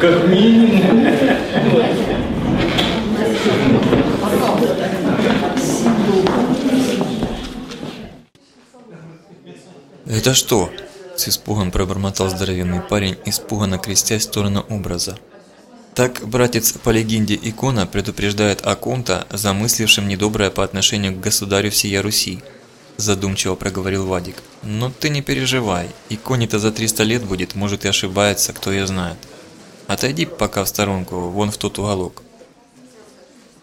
Как минимум. «Это что?» – с испугом пробормотал здоровенный парень, испуганно крестясь в сторону образа. Так братец по легенде икона предупреждает о ком-то, замыслившем недоброе по отношению к государю всея Руси. Задумчиво проговорил Вадик. Но ты не переживай, иконе-то за 300 лет будет, может и ошибается, кто ее знает. Отойди пока в сторонку, вон в тот уголок.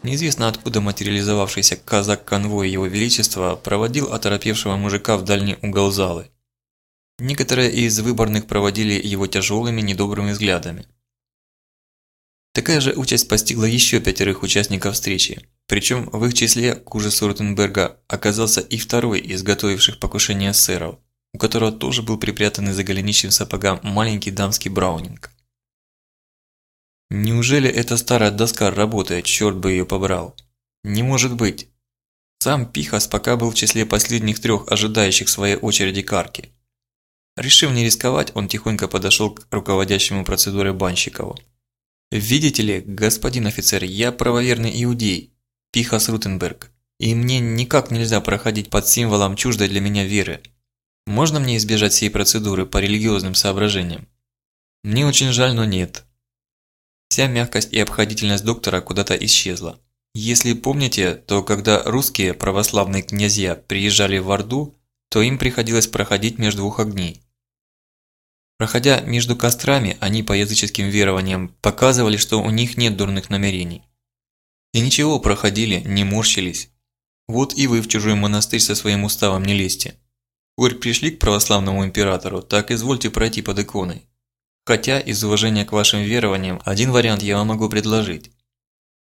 Неизвестно откуда материализовавшийся казак-конвой Его Величества проводил оторопевшего мужика в дальний угол залы. Некоторые из выборных проводили его тяжелыми недобрыми взглядами. Такая же участь постигла еще пятерых участников встречи, причем в их числе, к ужасу Ротенберга, оказался и второй из готовивших покушение сэров, у которого тоже был припрятанный за голенищем сапога маленький дамский браунинг. Неужели эта старая доска работает, черт бы ее побрал? Не может быть. Сам Пихас пока был в числе последних трех ожидающих своей очереди карки. Решив не рисковать, он тихонько подошел к руководящему процедурой Банщикову. «Видите ли, господин офицер, я правоверный иудей, Пихас Рутенберг, и мне никак нельзя проходить под символом чуждой для меня веры. Можно мне избежать всей процедуры по религиозным соображениям? Мне очень жаль, но нет. Вся мягкость и обходительность доктора куда-то исчезла. Если помните, то когда русские православные князья приезжали в Орду, то им приходилось проходить между двух огней. Проходя между кострами, они по языческим верованиям показывали, что у них нет дурных намерений. И ничего, проходили, не морщились. Вот и вы в чужой монастырь со своим уставом не лезьте. Коль пришли к православному императору, так извольте пройти под иконой. Хотя, из уважения к вашим верованиям, один вариант я вам могу предложить.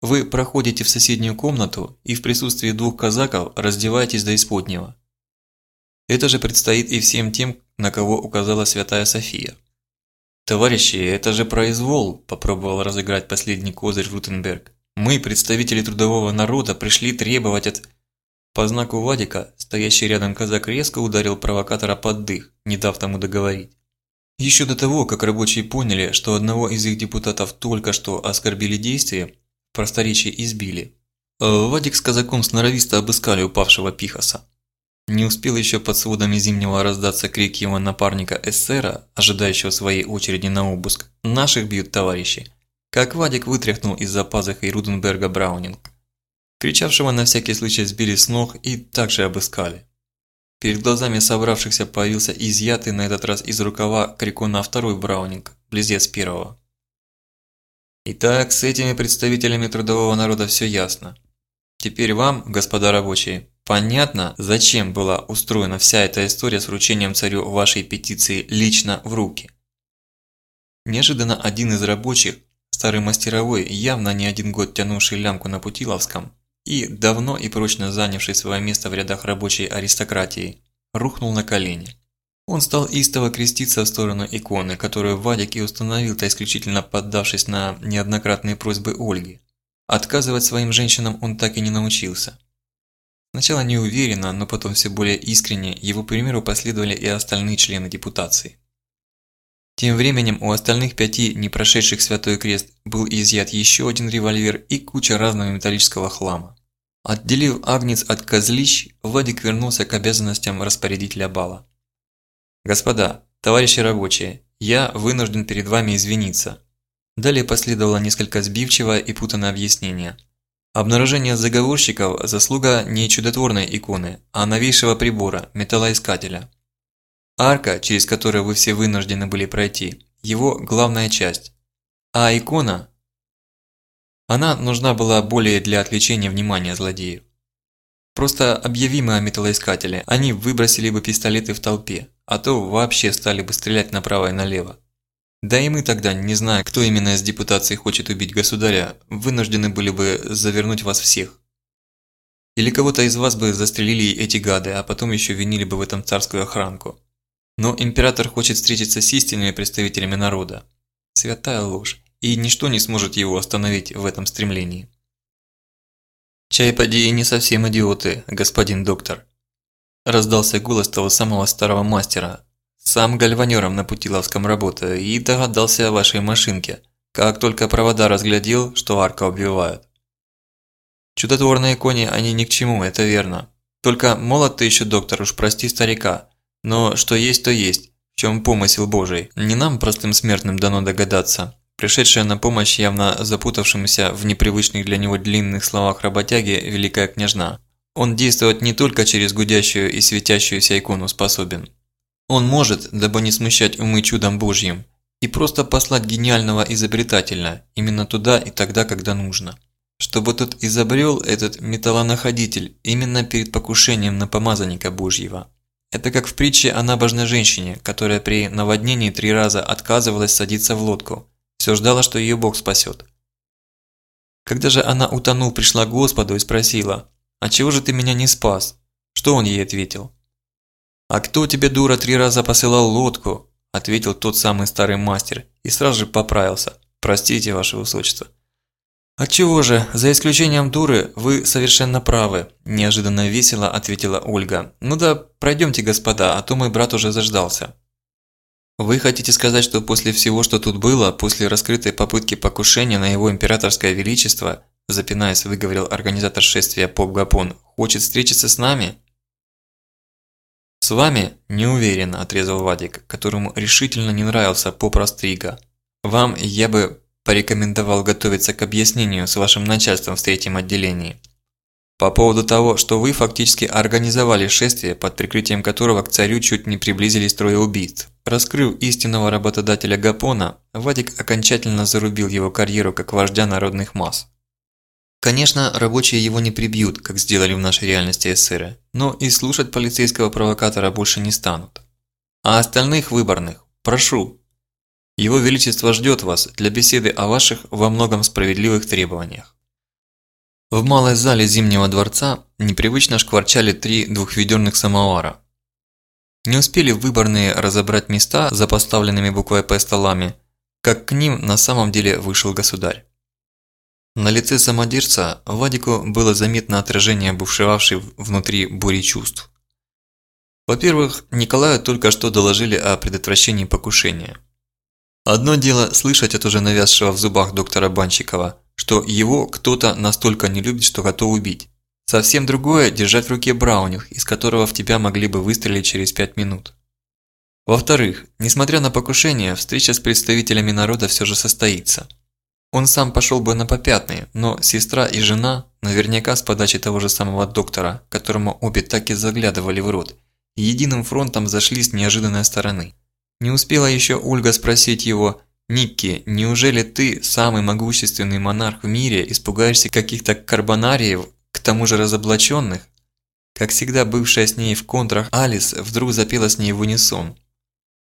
Вы проходите в соседнюю комнату и в присутствии двух казаков раздеваетесь до исподнего. Это же предстоит и всем тем, на кого указала святая София. «Товарищи, это же произвол!» – попробовал разыграть последний козырь Рутенберг. «Мы, представители трудового народа, пришли требовать от...» По знаку Вадика, стоящий рядом казак резко ударил провокатора под дых, не дав тому договорить. Еще до того, как рабочие поняли, что одного из их депутатов только что оскорбили действия, просторечие избили, э, Вадик с казаком сноровисто обыскали упавшего Пихаса. Не успел еще под сводами Зимнего раздаться крик его напарника эсера, ожидающего своей очереди на обыск «Наших бьют товарищи!», как Вадик вытряхнул из-за пазухи Руденберга Браунинг. Кричавшего на всякий случай сбили с ног и также обыскали. Перед глазами собравшихся появился изъятый на этот раз из рукава крикуна второй браунинг, близнец первого. Итак, с этими представителями трудового народа все ясно. Теперь вам, господа рабочие, понятно, зачем была устроена вся эта история с вручением царю вашей петиции лично в руки? Неожиданно один из рабочих, старый мастеровой, явно не один год тянувший лямку на Путиловском, и, давно и прочно занявший свое место в рядах рабочей аристократии, рухнул на колени. Он стал истово креститься в сторону иконы, которую Вадик и установил-то исключительно поддавшись на неоднократные просьбы Ольги. Отказывать своим женщинам он так и не научился. Сначала неуверенно, но потом все более искренне его примеру последовали и остальные члены депутации. Тем временем у остальных пяти, не прошедших Святой Крест, был изъят еще один револьвер и куча разного металлического хлама. Отделив Агнец от козлищ, Владик вернулся к обязанностям распорядителя бала. «Господа, товарищи рабочие, я вынужден перед вами извиниться». Далее последовало несколько сбивчивое и путанное объяснение. Обнаружение заговорщиков – заслуга не чудотворной иконы, а новейшего прибора – металлоискателя. Арка, через которую вы все вынуждены были пройти, его главная часть. А икона? Она нужна была более для отвлечения внимания злодеев. Просто объявим о металлоискателе, они выбросили бы пистолеты в толпе, а то вообще стали бы стрелять направо и налево. Да и мы тогда, не зная, кто именно из депутации хочет убить государя, вынуждены были бы завернуть вас всех. Или кого-то из вас бы застрелили эти гады, а потом еще винили бы в этом царскую охранку. Но император хочет встретиться с истинными представителями народа. Святая ложь, и ничто не сможет его остановить в этом стремлении. «Чай поди и не совсем идиоты, господин доктор», – раздался голос того самого старого мастера, Сам гальванером на Путиловском работаю и догадался о вашей машинке, как только провода разглядел, что арка убивают. Чудотворные кони, они ни к чему, это верно. Только молод ты еще, доктор, уж прости старика. Но что есть, то есть. В чем помысел Божий? Не нам, простым смертным, дано догадаться. Пришедшая на помощь явно запутавшемуся в непривычных для него длинных словах работяги Великая Княжна. Он действовать не только через гудящую и светящуюся икону способен. Он может, дабы не смущать умы чудом Божьим, и просто послать гениального изобретателя именно туда и тогда, когда нужно чтобы тот изобрел этот металлонаходитель именно перед покушением на помазанника Божьего. Это как в притче о набожной женщине, которая при наводнении три раза отказывалась садиться в лодку, все ждала, что ее Бог спасет. Когда же она утонул, пришла к Господу и спросила, «А чего же ты меня не спас?» Что он ей ответил? «А кто тебе, дура, три раза посылал лодку?» Ответил тот самый старый мастер и сразу же поправился. «Простите, ваше высочество». «Отчего же, за исключением дуры, вы совершенно правы», – неожиданно весело ответила Ольга. «Ну да, пройдемте, господа, а то мой брат уже заждался». «Вы хотите сказать, что после всего, что тут было, после раскрытой попытки покушения на его императорское величество, запинаясь, выговорил организатор шествия Поп Гапон, хочет встретиться с нами?» «С вами? Не уверен», – отрезал Вадик, которому решительно не нравился Поп Растрига. «Вам я бы порекомендовал готовиться к объяснению с вашим начальством в третьем отделении. По поводу того, что вы фактически организовали шествие, под прикрытием которого к царю чуть не приблизились трое убийств. Раскрыв истинного работодателя Гапона, Вадик окончательно зарубил его карьеру как вождя народных масс. Конечно, рабочие его не прибьют, как сделали в нашей реальности эсеры, но и слушать полицейского провокатора больше не станут. А остальных выборных, прошу, его Величество ждет вас для беседы о ваших во многом справедливых требованиях. В малой зале Зимнего дворца непривычно шкварчали три двухведерных самовара. Не успели выборные разобрать места за поставленными буквой «П» столами, как к ним на самом деле вышел государь. На лице самодержца Вадику было заметно отражение бушевавшей внутри бури чувств. Во-первых, Николаю только что доложили о предотвращении покушения – Одно дело слышать от уже навязшего в зубах доктора Банщикова, что его кто-то настолько не любит, что готов убить. Совсем другое – держать в руке браунинг, из которого в тебя могли бы выстрелить через пять минут. Во-вторых, несмотря на покушение, встреча с представителями народа все же состоится. Он сам пошел бы на попятные, но сестра и жена, наверняка с подачи того же самого доктора, которому обе так и заглядывали в рот, единым фронтом зашли с неожиданной стороны. Не успела еще Ольга спросить его, «Никки, неужели ты, самый могущественный монарх в мире, испугаешься каких-то карбонариев, к тому же разоблаченных?» Как всегда бывшая с ней в контрах Алис вдруг запела с ней в унисон.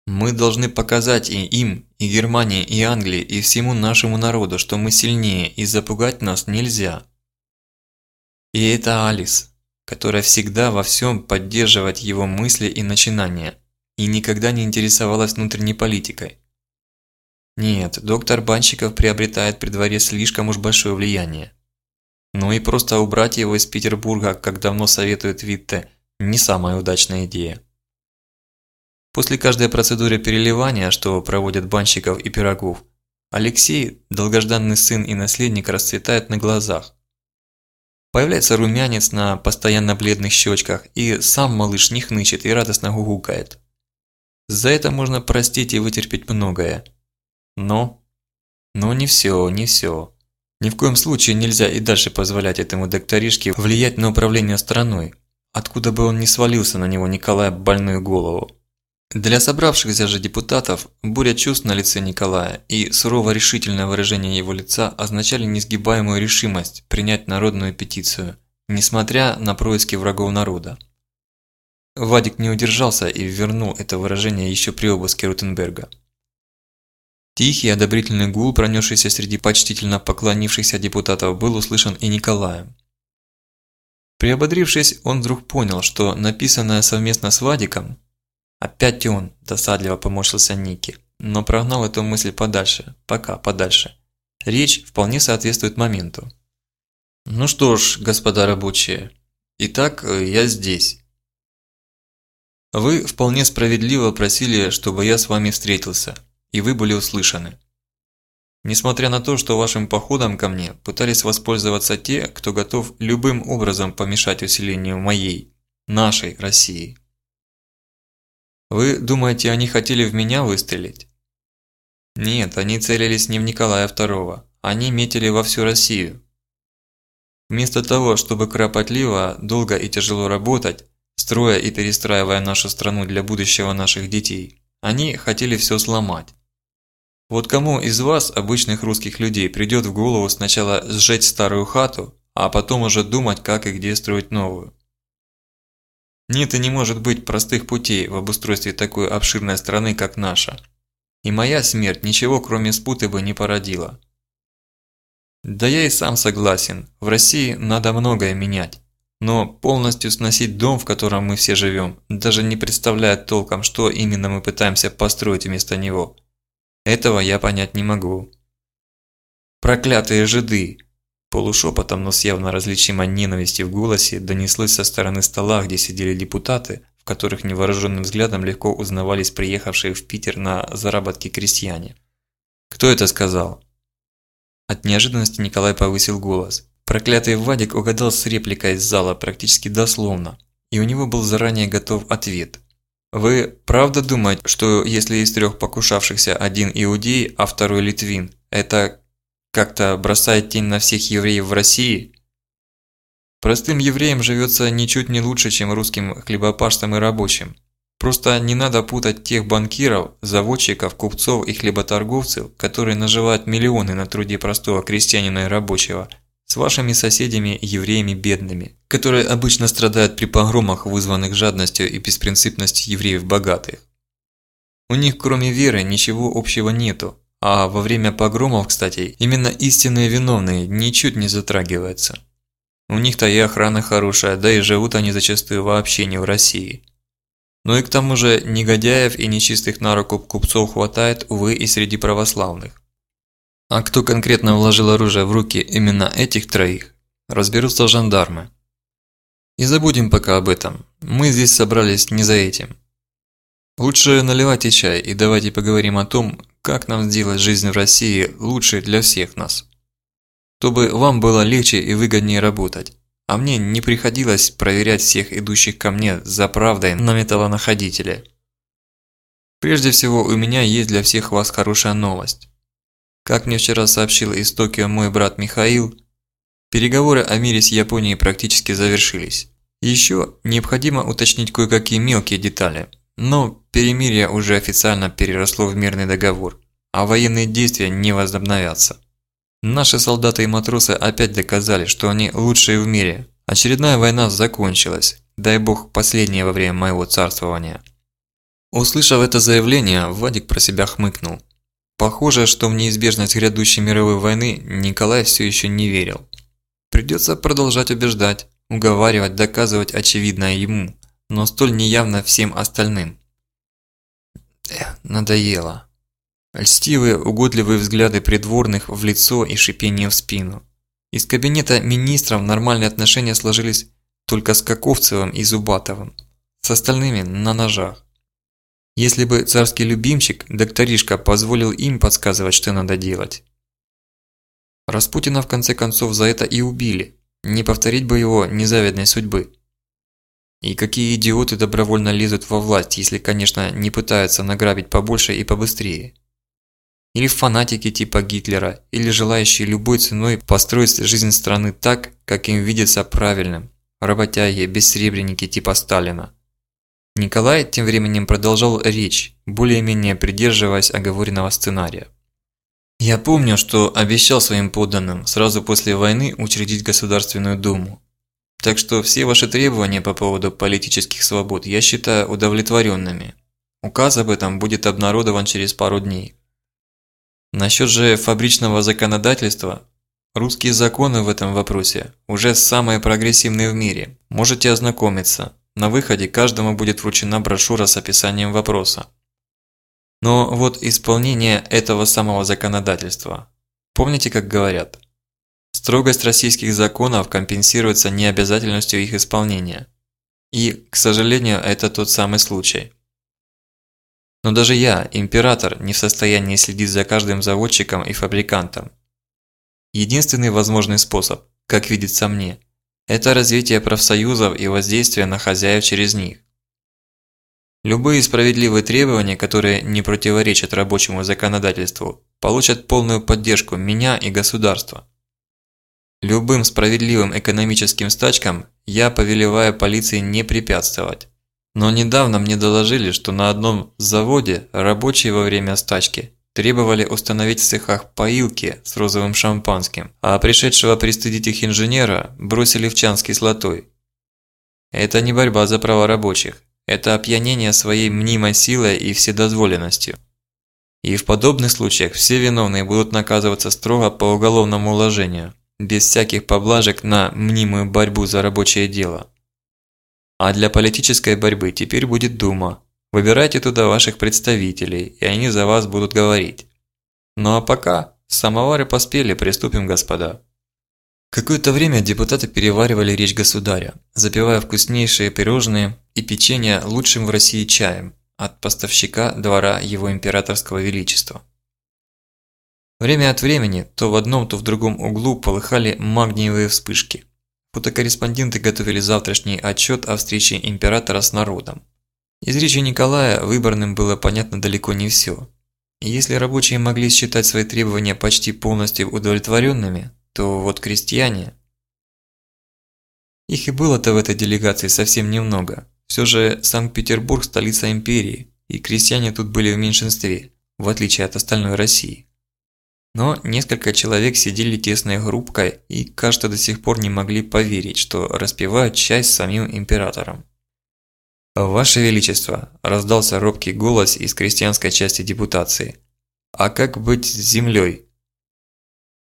«Мы должны показать и им, и Германии, и Англии, и всему нашему народу, что мы сильнее, и запугать нас нельзя». И это Алис, которая всегда во всем поддерживает его мысли и начинания – и никогда не интересовалась внутренней политикой. Нет, доктор Банщиков приобретает при дворе слишком уж большое влияние. Но и просто убрать его из Петербурга, как давно советует Витте, не самая удачная идея. После каждой процедуры переливания, что проводят Банщиков и Пирогов, Алексей, долгожданный сын и наследник, расцветает на глазах. Появляется румянец на постоянно бледных щечках, и сам малыш не хнычет и радостно гугукает. За это можно простить и вытерпеть многое. Но... Но не все, не все. Ни в коем случае нельзя и дальше позволять этому докторишке влиять на управление страной, откуда бы он ни свалился на него Николая больную голову. Для собравшихся же депутатов буря чувств на лице Николая и сурово решительное выражение его лица означали несгибаемую решимость принять народную петицию, несмотря на происки врагов народа. Вадик не удержался и вернул это выражение еще при обыске Рутенберга. Тихий одобрительный гул, пронесшийся среди почтительно поклонившихся депутатов, был услышан и Николаем. Приободрившись, он вдруг понял, что написанное совместно с Вадиком «Опять он!» – досадливо поморщился Ники, но прогнал эту мысль подальше, пока подальше. Речь вполне соответствует моменту. «Ну что ж, господа рабочие, итак, я здесь». Вы вполне справедливо просили, чтобы я с вами встретился, и вы были услышаны. Несмотря на то, что вашим походом ко мне пытались воспользоваться те, кто готов любым образом помешать усилению моей, нашей России. Вы думаете, они хотели в меня выстрелить? Нет, они целились не в Николая II, они метили во всю Россию. Вместо того, чтобы кропотливо, долго и тяжело работать, строя и перестраивая нашу страну для будущего наших детей, они хотели все сломать. Вот кому из вас, обычных русских людей, придет в голову сначала сжечь старую хату, а потом уже думать, как и где строить новую? Нет и не может быть простых путей в обустройстве такой обширной страны, как наша. И моя смерть ничего кроме спуты бы не породила. Да я и сам согласен, в России надо многое менять. Но полностью сносить дом, в котором мы все живем, даже не представляет толком, что именно мы пытаемся построить вместо него – этого я понять не могу. Проклятые жиды! Полушепотом, но с явно различимой ненавистью в голосе донеслось со стороны стола, где сидели депутаты, в которых невооруженным взглядом легко узнавались приехавшие в Питер на заработки крестьяне. «Кто это сказал?» От неожиданности Николай повысил голос. Проклятый Вадик угадал с репликой из зала практически дословно, и у него был заранее готов ответ – вы правда думаете, что если из трех покушавшихся один иудей, а второй литвин, это как-то бросает тень на всех евреев в России? Простым евреям живется ничуть не лучше, чем русским хлебопашцам и рабочим. Просто не надо путать тех банкиров, заводчиков, купцов и хлеботорговцев, которые наживают миллионы на труде простого крестьянина и рабочего – с вашими соседями евреями бедными, которые обычно страдают при погромах, вызванных жадностью и беспринципностью евреев богатых. У них кроме веры ничего общего нету, а во время погромов, кстати, именно истинные виновные ничуть не затрагиваются. У них-то и охрана хорошая, да и живут они зачастую вообще не в России. Ну и к тому же негодяев и нечистых на руку купцов хватает, увы, и среди православных. А кто конкретно вложил оружие в руки именно этих троих, разберутся жандармы. И забудем пока об этом, мы здесь собрались не за этим. Лучше наливайте чай и давайте поговорим о том, как нам сделать жизнь в России лучше для всех нас. Чтобы вам было легче и выгоднее работать, а мне не приходилось проверять всех идущих ко мне за правдой на металлонаходителе. Прежде всего, у меня есть для всех вас хорошая новость. Как мне вчера сообщил из Токио мой брат Михаил, переговоры о мире с Японией практически завершились. Еще необходимо уточнить кое-какие мелкие детали, но перемирие уже официально переросло в мирный договор, а военные действия не возобновятся. Наши солдаты и матросы опять доказали, что они лучшие в мире. Очередная война закончилась, дай бог последняя во время моего царствования. Услышав это заявление, Вадик про себя хмыкнул. Похоже, что в неизбежность грядущей мировой войны Николай все еще не верил. Придется продолжать убеждать, уговаривать, доказывать очевидное ему, но столь неявно всем остальным. Эх, надоело. Льстивые, угодливые взгляды придворных в лицо и шипение в спину. Из кабинета министров нормальные отношения сложились только с Каковцевым и Зубатовым, с остальными на ножах. Если бы царский любимчик, докторишка, позволил им подсказывать, что надо делать. Распутина в конце концов за это и убили. Не повторить бы его незавидной судьбы. И какие идиоты добровольно лезут во власть, если, конечно, не пытаются награбить побольше и побыстрее. Или фанатики типа Гитлера, или желающие любой ценой построить жизнь страны так, как им видится правильным. Работяги, бессребреники типа Сталина. Николай тем временем продолжал речь, более-менее придерживаясь оговоренного сценария. «Я помню, что обещал своим подданным сразу после войны учредить Государственную Думу. Так что все ваши требования по поводу политических свобод я считаю удовлетворенными. Указ об этом будет обнародован через пару дней. Насчет же фабричного законодательства, русские законы в этом вопросе уже самые прогрессивные в мире. Можете ознакомиться, на выходе каждому будет вручена брошюра с описанием вопроса. Но вот исполнение этого самого законодательства. Помните, как говорят? Строгость российских законов компенсируется необязательностью их исполнения. И, к сожалению, это тот самый случай. Но даже я, император, не в состоянии следить за каждым заводчиком и фабрикантом. Единственный возможный способ, как видится мне, это развитие профсоюзов и воздействие на хозяев через них. Любые справедливые требования, которые не противоречат рабочему законодательству, получат полную поддержку меня и государства. Любым справедливым экономическим стачкам я повелеваю полиции не препятствовать. Но недавно мне доложили, что на одном заводе рабочие во время стачки требовали установить в цехах поилки с розовым шампанским, а пришедшего пристыдить их инженера бросили в чан с кислотой. Это не борьба за права рабочих, это опьянение своей мнимой силой и вседозволенностью. И в подобных случаях все виновные будут наказываться строго по уголовному уложению, без всяких поблажек на мнимую борьбу за рабочее дело. А для политической борьбы теперь будет Дума, Выбирайте туда ваших представителей, и они за вас будут говорить. Ну а пока, самовары поспели, приступим, господа. Какое-то время депутаты переваривали речь государя, запивая вкуснейшие пирожные и печенье лучшим в России чаем от поставщика двора его императорского величества. Время от времени то в одном, то в другом углу полыхали магниевые вспышки. Фотокорреспонденты готовили завтрашний отчет о встрече императора с народом. Из речи Николая выборным было понятно далеко не все. Если рабочие могли считать свои требования почти полностью удовлетворенными, то вот крестьяне... Их и было-то в этой делегации совсем немного. Все же Санкт-Петербург – столица империи, и крестьяне тут были в меньшинстве, в отличие от остальной России. Но несколько человек сидели тесной группкой и, кажется, до сих пор не могли поверить, что распевают часть с самим императором. «Ваше Величество!» – раздался робкий голос из крестьянской части депутации. «А как быть с землей?»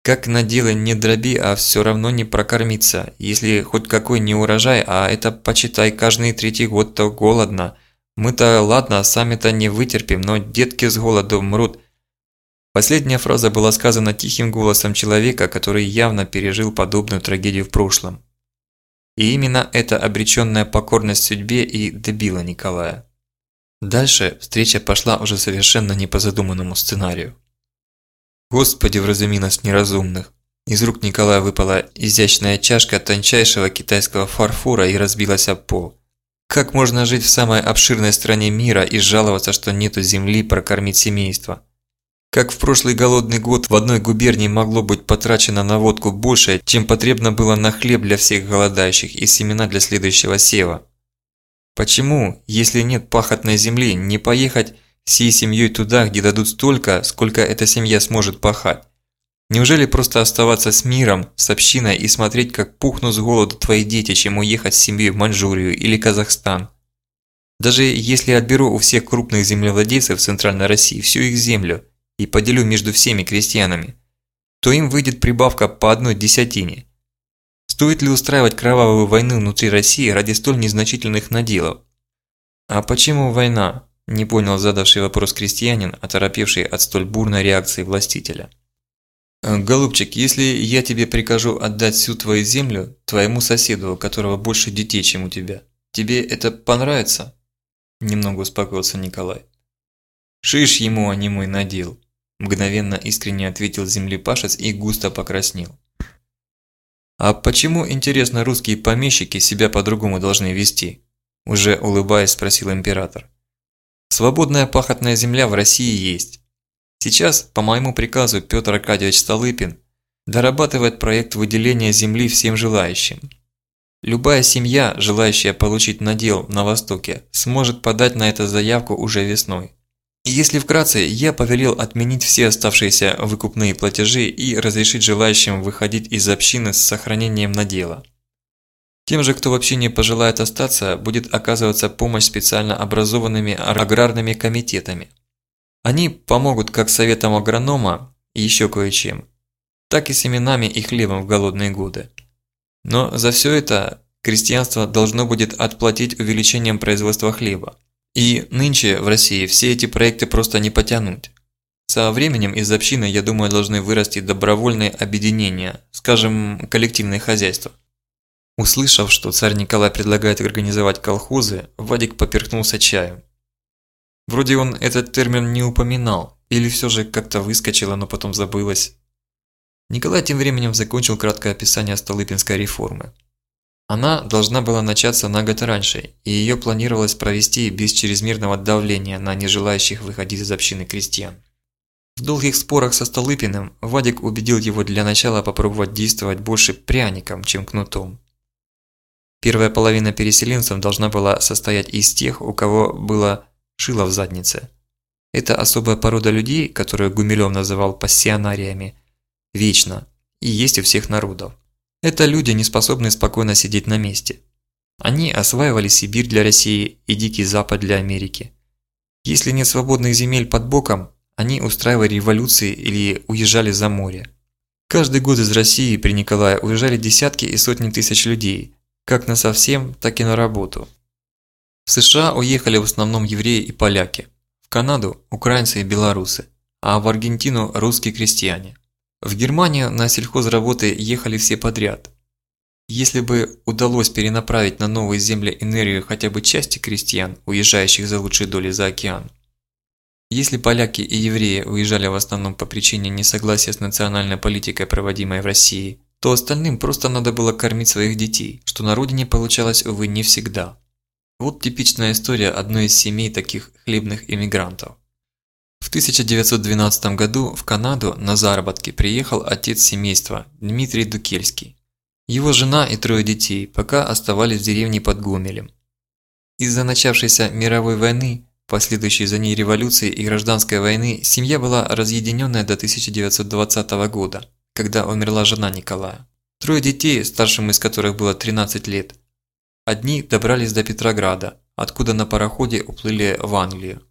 «Как на дело не дроби, а все равно не прокормиться, если хоть какой не урожай, а это, почитай, каждый третий год-то голодно. Мы-то, ладно, сами-то не вытерпим, но детки с голоду мрут». Последняя фраза была сказана тихим голосом человека, который явно пережил подобную трагедию в прошлом. И именно эта обреченная покорность судьбе и добила Николая. Дальше встреча пошла уже совершенно не по задуманному сценарию. Господи, вразуми нас неразумных! Из рук Николая выпала изящная чашка тончайшего китайского фарфора и разбилась об пол. Как можно жить в самой обширной стране мира и жаловаться, что нету земли прокормить семейство? Как в прошлый голодный год в одной губернии могло быть потрачено на водку больше, чем потребно было на хлеб для всех голодающих и семена для следующего сева? Почему, если нет пахотной земли, не поехать всей семьей туда, где дадут столько, сколько эта семья сможет пахать? Неужели просто оставаться с миром, с общиной и смотреть, как пухнут с голоду твои дети, чем уехать с семьей в Маньчжурию или Казахстан? Даже если отберу у всех крупных землевладельцев Центральной России всю их землю, и поделю между всеми крестьянами, то им выйдет прибавка по одной десятине. Стоит ли устраивать кровавую войну внутри России ради столь незначительных наделов? А почему война? Не понял задавший вопрос крестьянин, оторопевший от столь бурной реакции властителя. «Голубчик, если я тебе прикажу отдать всю твою землю твоему соседу, у которого больше детей, чем у тебя, тебе это понравится?» Немного успокоился Николай. «Шиш ему, а не мой надел. Мгновенно искренне ответил землепашец и густо покраснел. «А почему, интересно, русские помещики себя по-другому должны вести?» Уже улыбаясь, спросил император. «Свободная пахотная земля в России есть. Сейчас, по моему приказу, Петр Аркадьевич Столыпин дорабатывает проект выделения земли всем желающим. Любая семья, желающая получить надел на Востоке, сможет подать на это заявку уже весной. Если вкратце, я повелел отменить все оставшиеся выкупные платежи и разрешить желающим выходить из общины с сохранением надела. Тем же, кто вообще не пожелает остаться, будет оказываться помощь специально образованными аграрными комитетами. Они помогут как советам агронома и еще кое-чем, так и семенами и хлебом в голодные годы. Но за все это крестьянство должно будет отплатить увеличением производства хлеба. И нынче в России все эти проекты просто не потянуть. Со временем из общины, я думаю, должны вырасти добровольные объединения, скажем, коллективные хозяйства. Услышав, что царь Николай предлагает организовать колхозы, Вадик поперхнулся чаем. Вроде он этот термин не упоминал, или все же как-то выскочило, но потом забылось. Николай тем временем закончил краткое описание Столыпинской реформы. Она должна была начаться на год раньше, и ее планировалось провести без чрезмерного давления на нежелающих выходить из общины крестьян. В долгих спорах со Столыпиным Вадик убедил его для начала попробовать действовать больше пряником, чем кнутом. Первая половина переселенцев должна была состоять из тех, у кого было шило в заднице. Это особая порода людей, которую Гумилев называл пассионариями, вечно, и есть у всех народов. Это люди, не способные спокойно сидеть на месте. Они осваивали Сибирь для России и Дикий Запад для Америки. Если нет свободных земель под боком, они устраивали революции или уезжали за море. Каждый год из России при Николае уезжали десятки и сотни тысяч людей, как на совсем, так и на работу. В США уехали в основном евреи и поляки, в Канаду – украинцы и белорусы, а в Аргентину – русские крестьяне. В Германию на сельхозработы ехали все подряд. Если бы удалось перенаправить на новые земли энергию хотя бы части крестьян, уезжающих за лучшей долей за океан, если поляки и евреи уезжали в основном по причине несогласия с национальной политикой, проводимой в России, то остальным просто надо было кормить своих детей, что на родине получалось, увы, не всегда. Вот типичная история одной из семей таких хлебных иммигрантов. В 1912 году в Канаду на заработки приехал отец семейства Дмитрий Дукельский. Его жена и трое детей пока оставались в деревне под Гомелем. Из-за начавшейся мировой войны последующей за ней революции и гражданской войны семья была разъединенная до 1920 года, когда умерла жена Николая. Трое детей, старшим из которых было 13 лет. Одни добрались до Петрограда, откуда на пароходе уплыли в Англию.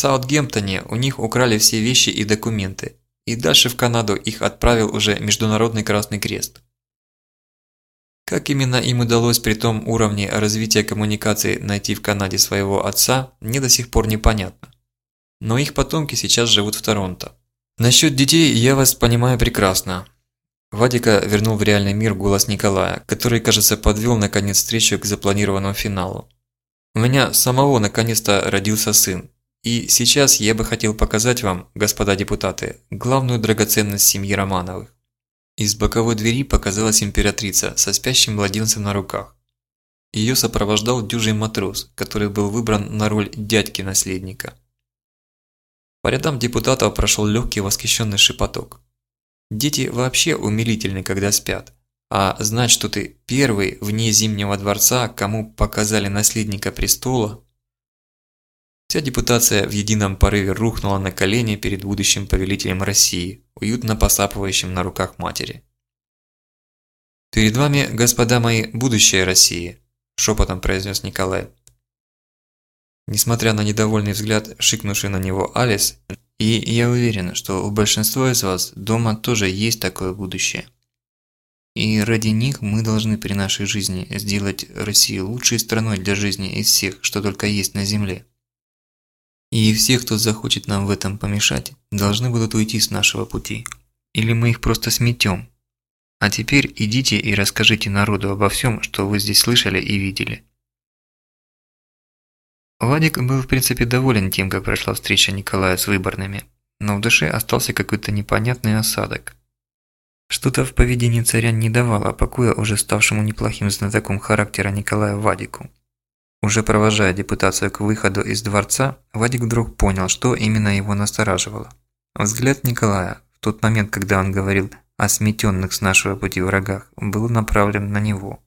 Саутгемптоне у них украли все вещи и документы, и дальше в Канаду их отправил уже Международный Красный Крест. Как именно им удалось при том уровне развития коммуникации найти в Канаде своего отца, мне до сих пор непонятно. Но их потомки сейчас живут в Торонто. Насчет детей я вас понимаю прекрасно. Вадика вернул в реальный мир голос Николая, который, кажется, подвел наконец встречу к запланированному финалу. У меня самого наконец-то родился сын, и сейчас я бы хотел показать вам, господа депутаты, главную драгоценность семьи Романовых. Из боковой двери показалась императрица со спящим младенцем на руках. Ее сопровождал дюжий матрос, который был выбран на роль дядьки-наследника. По рядам депутатов прошел легкий восхищенный шепоток. Дети вообще умилительны, когда спят. А знать, что ты первый вне Зимнего дворца, кому показали наследника престола... Вся депутация в едином порыве рухнула на колени перед будущим повелителем России, уютно посапывающим на руках матери. «Перед вами, господа мои, будущее России», – шепотом произнес Николай. Несмотря на недовольный взгляд, шикнувший на него Алис, и я уверен, что у большинства из вас дома тоже есть такое будущее. И ради них мы должны при нашей жизни сделать Россию лучшей страной для жизни из всех, что только есть на Земле. И все, кто захочет нам в этом помешать, должны будут уйти с нашего пути. Или мы их просто сметем. А теперь идите и расскажите народу обо всем, что вы здесь слышали и видели. Вадик был в принципе доволен тем, как прошла встреча Николая с выборными, но в душе остался какой-то непонятный осадок. Что-то в поведении царя не давало покоя уже ставшему неплохим знатоком характера Николая Вадику. Уже провожая депутацию к выходу из дворца, Вадик вдруг понял, что именно его настораживало. Взгляд Николая, в тот момент, когда он говорил о сметенных с нашего пути врагах, был направлен на него.